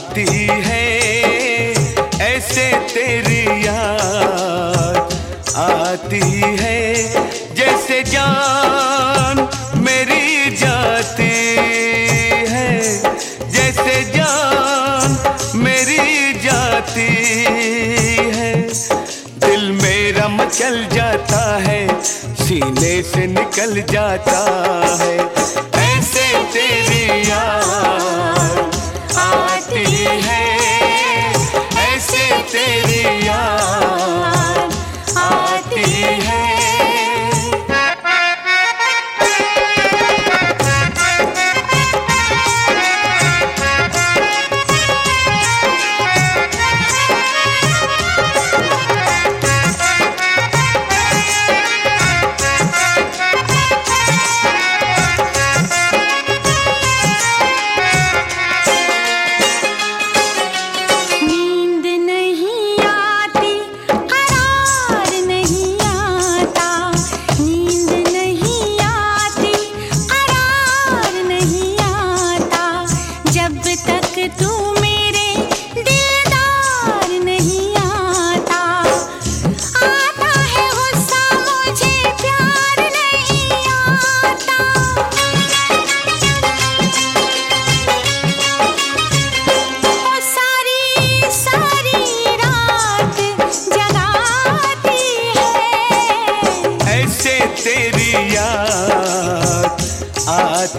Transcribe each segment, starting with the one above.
आती है, ऐसे तेरी याद आती है। जैसे जान मेरी जाती है, जैसे जान मेरी जाती है। दिल मेरा मचल जाता है, सीने से निकल जाता है, ऐसे तेरी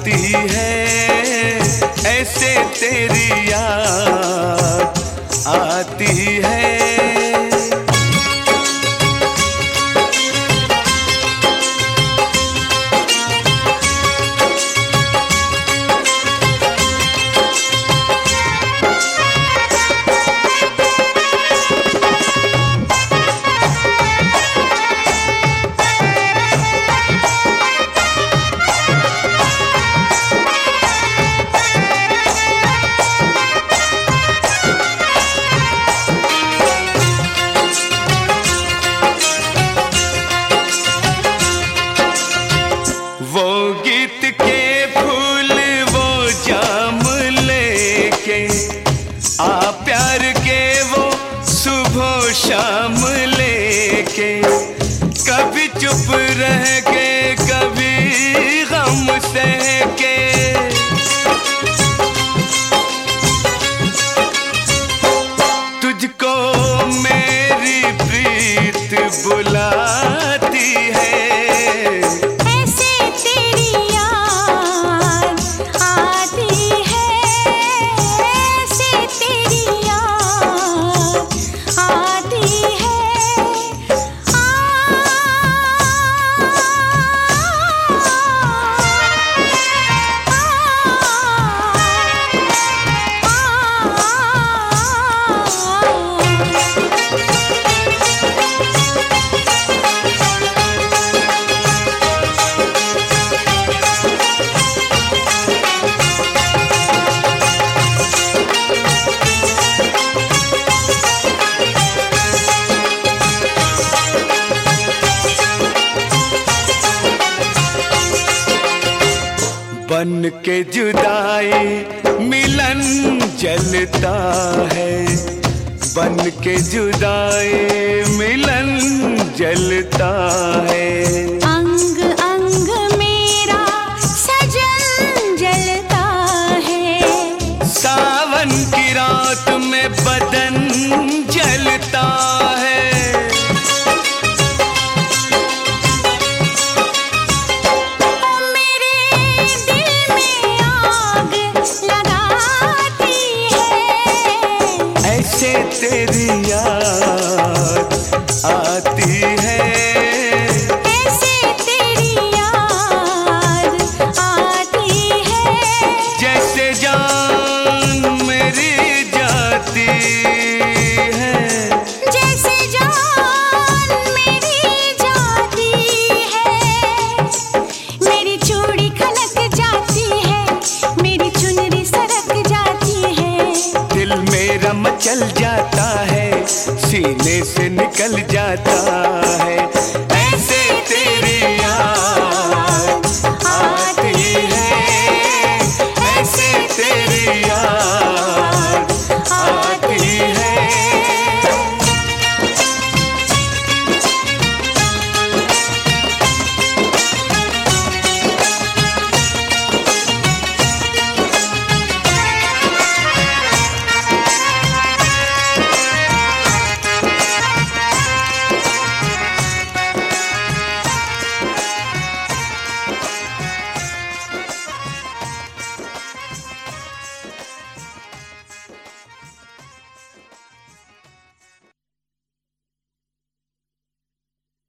लगती है ऐसे तेरी याद। आप बन के जुदाई मिलन जलता है। बन के जुदाई मिलन जलता है। चल जाता है सीने से निकल जाता है।